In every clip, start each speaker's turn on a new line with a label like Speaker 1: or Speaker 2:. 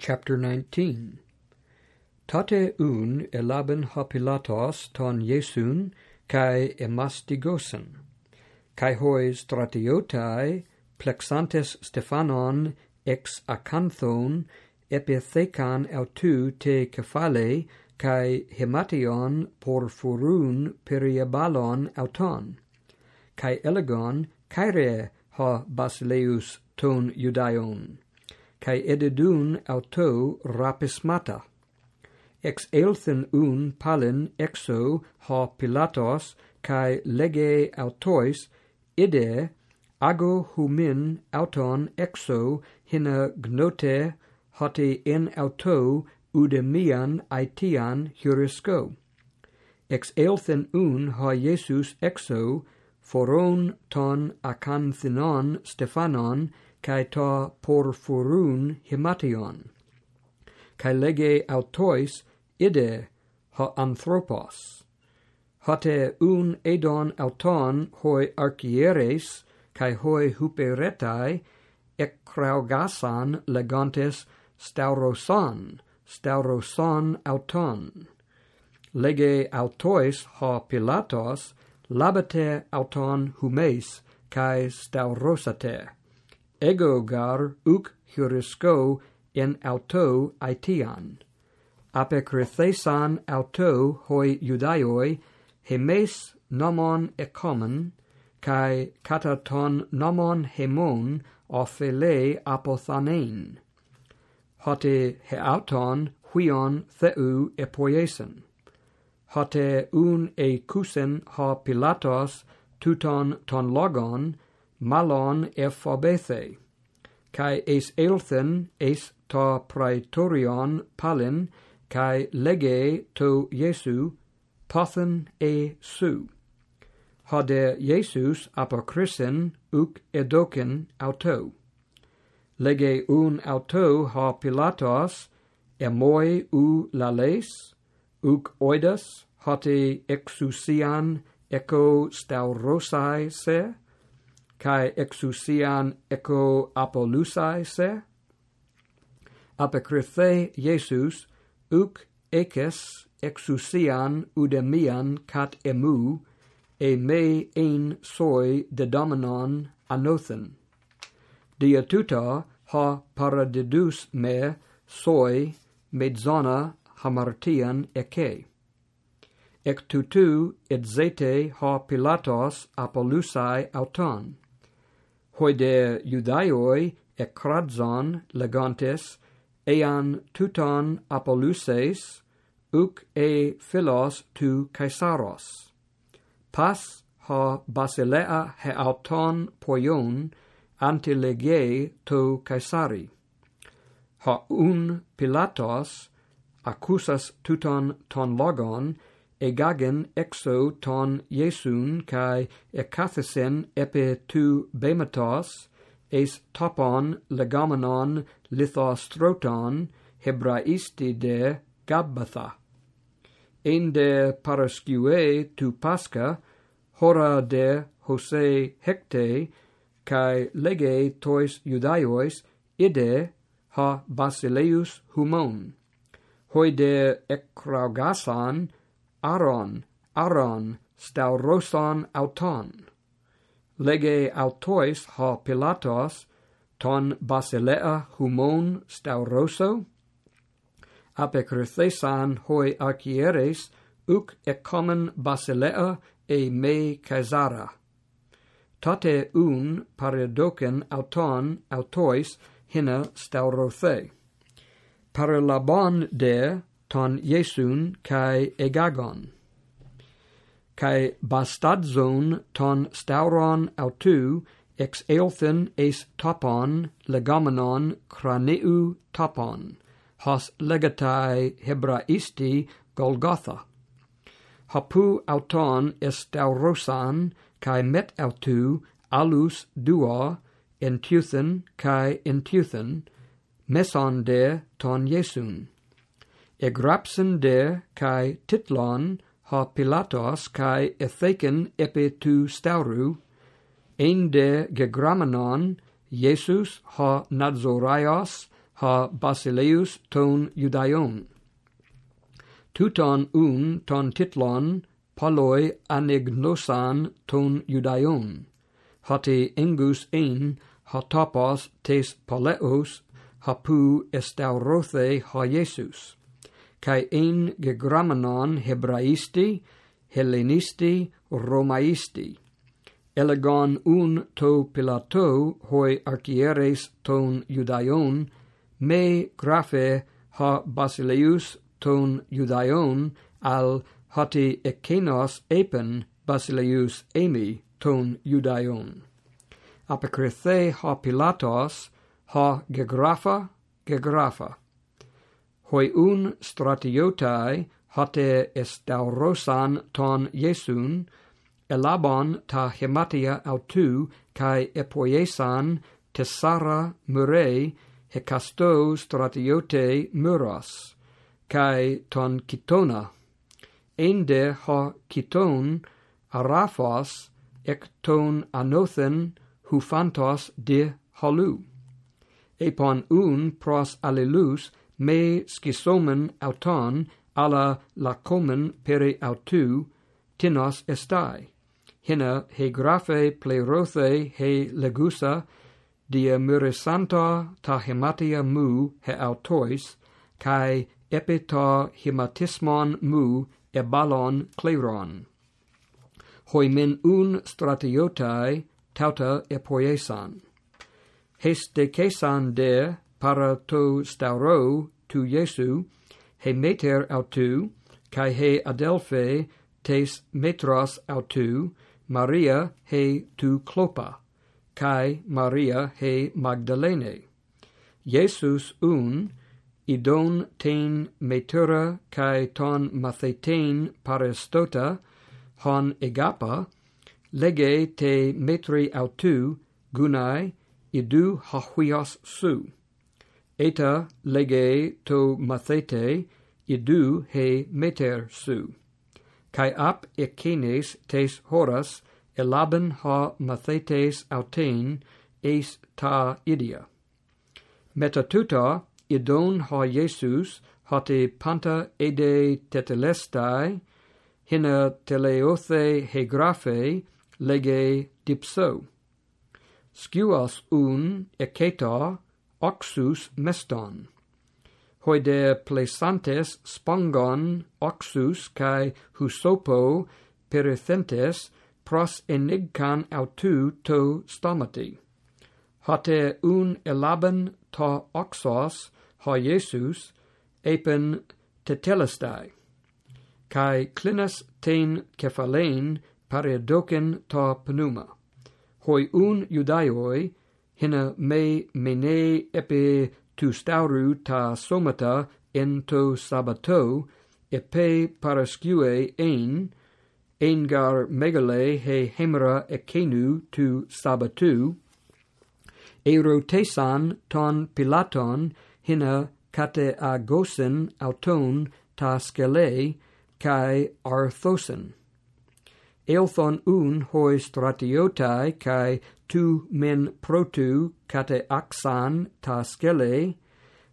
Speaker 1: Chapter 19 Tate un elaben ha Pilatos ton Iesun kai emastigosen. Kai hoi stratiotai plexantes Stephanon ex acanthon epithecan autu te cephale kai hemation porphurun periabalon auton. Kai elegon kaire ha basileus ton judaion kai ededun auto rapismata. Ex elthen un palin exo ha pilatos, kai lege autois, ide ago humin auton exo hina gnote hoti en auto udemian aetian hurisco Ex elthen un ha Jesus exo foron ton acanthinon Stephanon kai ta porphurun himation kai lege autois ide ha anthropos. Hote un edon auton hoi archieres kai hoi huperetai ecraugasan legantes staurosan staurosan auton. Lege autois ha pilatos labete auton humes kai staurosate ego gar uk hurisco in auto aetian. Apekrithesan auto hoi judaioi hemes nomon ekomon kai kataton nomon hemon ophele apothanein. Hote heauton huion theu epoiesen hote un e kusen ha pilatos tuton ton logon malon ephobethe, cae eis eilthen eis ta praetorion palin, cae lege to Jesu pothen e su. Hade Jesus apokrisin uc edoken auto. Lege un auto ha Pilatos, emoi u lales, uc oidas, hote exousian eco staurosai se, kai exousian echo apolusai se? Apokrithe Jesus uk ekes exousian udemian cat emu e me ein soi de dominon anothen. Dia tuta ha paradidus me soi medzona hamartian eke. Ec tutu et zete ha pilatos apolusai auton hoide Judaioi ecradzon legantes ean tuton Apolluses uk e philos tu Caesaros. Pas ha Basilea heauton poion ante lege to Caesari. Ha un Pilatos accusas tuton ton logon egagen exo ton Iesun kai ekathesen epi tu bematos es topon legamenon lithostroton hebraisti de gabbatha en de parascue tu pascha hora de hose hecte kai lege tois judaiois ide ha basileus humon. Hoi de ekraugasan aron, aron, stauroson auton. Lege autois ha Pilatos, ton basilea humon stauroso, apekrithesan hoi archieres, uc ecomen basilea e me caesara. Tate un paredocen auton autois hina staurothe. Paralabon de ton Iesun kai Egagon. Kai bastadzon ton stauron autou ex eothen es topon legamenon craneu topon hos legatai hebraisti golgotha. Hapu auton estaurosan, kai met autou alus duo entuthen kai entuthen meson de ton Iesun Egrapsen de kai titlon ha Pilatos kai etheken epi tu stauru ein de gegramenon Jesus ha Nazoraios ha Basileus ton Judaion. Tuton un ton titlon paloi anegnosan ton Judaion. Hati engus ein ha tapos tes paleos hapu estaurothe ha Jesus kai ein gegrammanon hebraisti, hellenisti, romaisti. Elegon un to pilato hoi archieres ton judaion, me grafe ha basileus ton judaion al hoti ekenos epen basileus emi ton judaion. Apocrythe ha pilatos ha gegrapha gegrapha hoi un stratiotai hate estaurosan ton Iesun, elabon ta hematia autou, kai epoiesan tesara murei, hecasto stratiote muros, kai ton kitona. Ende ha kiton araphos ec ton anothen hufantos de holu. Epon un pros allelus me schisomen auton alla lacomen pere autu tinos estai. Hina he grafe plerothe he legusa dia murisanta ta hematia mu he autois kai epita hematismon mu ebalon kleron hoi min un stratiotai tauta epoiesan. Heste kesan de para to stauro tu Jesu, he meter autu, kai he adelphe tes metros autu, Maria he tu clopa, kai Maria he Magdalene. Iesus un, idon ten metera kai ton mathetein parestota, hon egapa, lege te metri autu, gunai, idu hahuios su eta lege to mathete idu he meter su. Kai ap ekenes tes horas elaben ha mathetes autein eis ta idia. Metatuta idon ha jesus hate panta ede tetelestai hina teleothe hegrafe lege dipso. Scius un eketa oxus meston. Hoide plesantes spongon oxus cae husopo perithentes pros enigcan autu to stomati. Hate un elaben ta oxos ha Iesus epen tetelestai. Cae clinas ten cephalein paredocen ta pneuma. Hoi un judaioi hina me mene epi tu stauru ta somata en to sabato, epe parascue ein, engar megale he hemera ekenu tu sabatu, erotesan ton pilaton hina kate agosen auton ta skele, kai arthosen elthon un hoi stratiotai kai tu men protu kate axan ta skele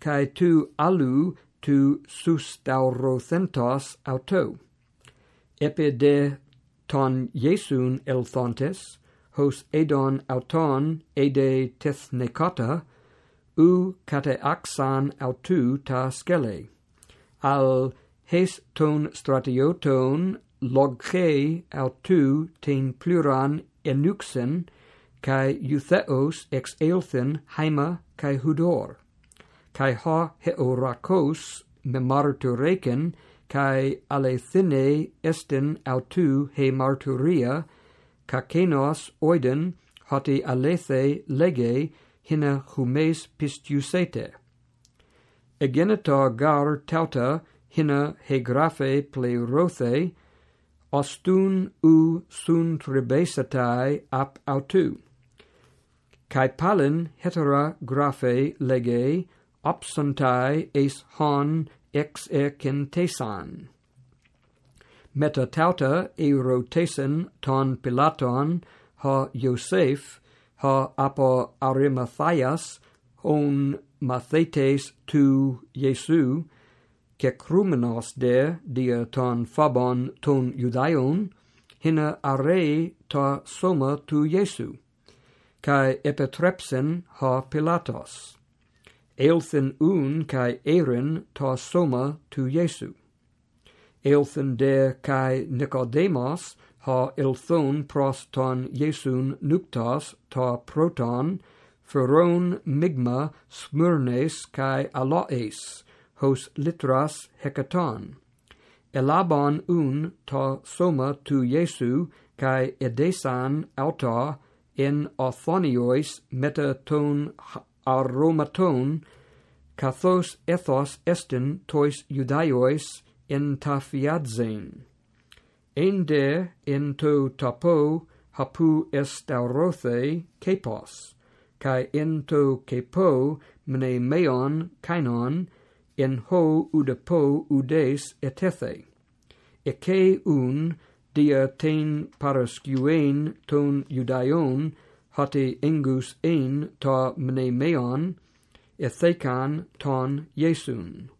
Speaker 1: kai tu alu tu sustaurothentos auto. Epe de ton Iesun elthontes hos edon auton ede tethnekata u kate axan autu ta skele al hes ton stratioton logche autu ten pluran enuxen kai eutheos ex eilthen haima kai hudor kai ha heorakos me martureken kai alethine esten autu he marturia kakenos oiden hoti alethe lege hina humes pistusete egenita gar tauta hina hegraphe plerothe ostun u sun trebesatai ap autu. Kai palin hetera graphe lege opsontai es hon ex ercentesan. Meta tauta erotesan ton Pilaton ha Iosef ha apo arimathias hon mathetes tu Iesu, ke krumenos de dia ton phobon ton judaion, hina are ta soma tu Iesu, kai epitrepsen ha Pilatos. Eilthen un kai erin ta soma tu Iesu. Eilthen de kai Nicodemos ha ilthon pros ton Iesun nuptas ta proton, feron migma smyrnes kai aloes, hos litras hekaton. Elabon un ta soma tu Jesu, kai edesan auta en meta metaton aromaton, kathos ethos estin tois judaiois en tafiadzein. Ende en to tapo hapu estaurothe kepos, kai en to kepo mne meon kainon, en ho udepo udes etethe. Eke un dia ten parascuen ton judaion hate engus ein ta mnemeon, ethekan ton Iesun.